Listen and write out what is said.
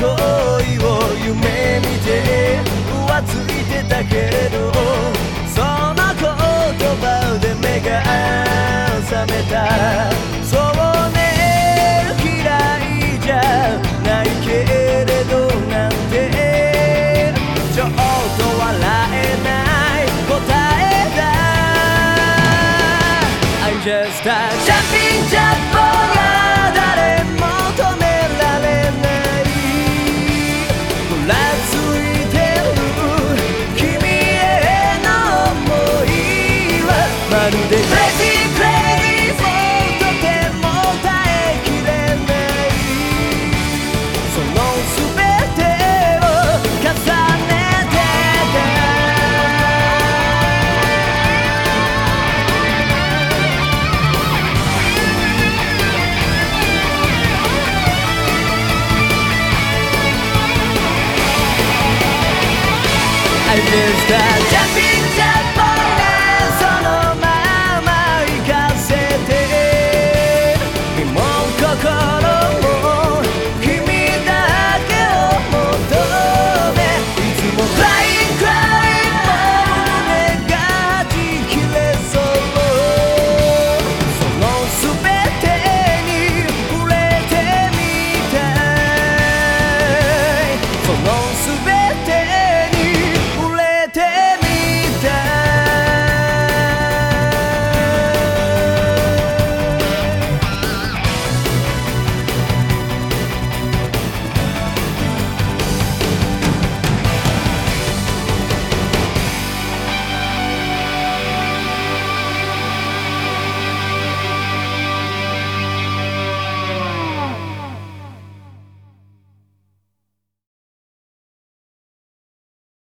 恋を夢見て浮ついてたけれどその言葉で目が覚めた。そうね嫌いじゃないけれどなんて。ちょっと笑えない答えだ。I'm just a jumping jack boy is that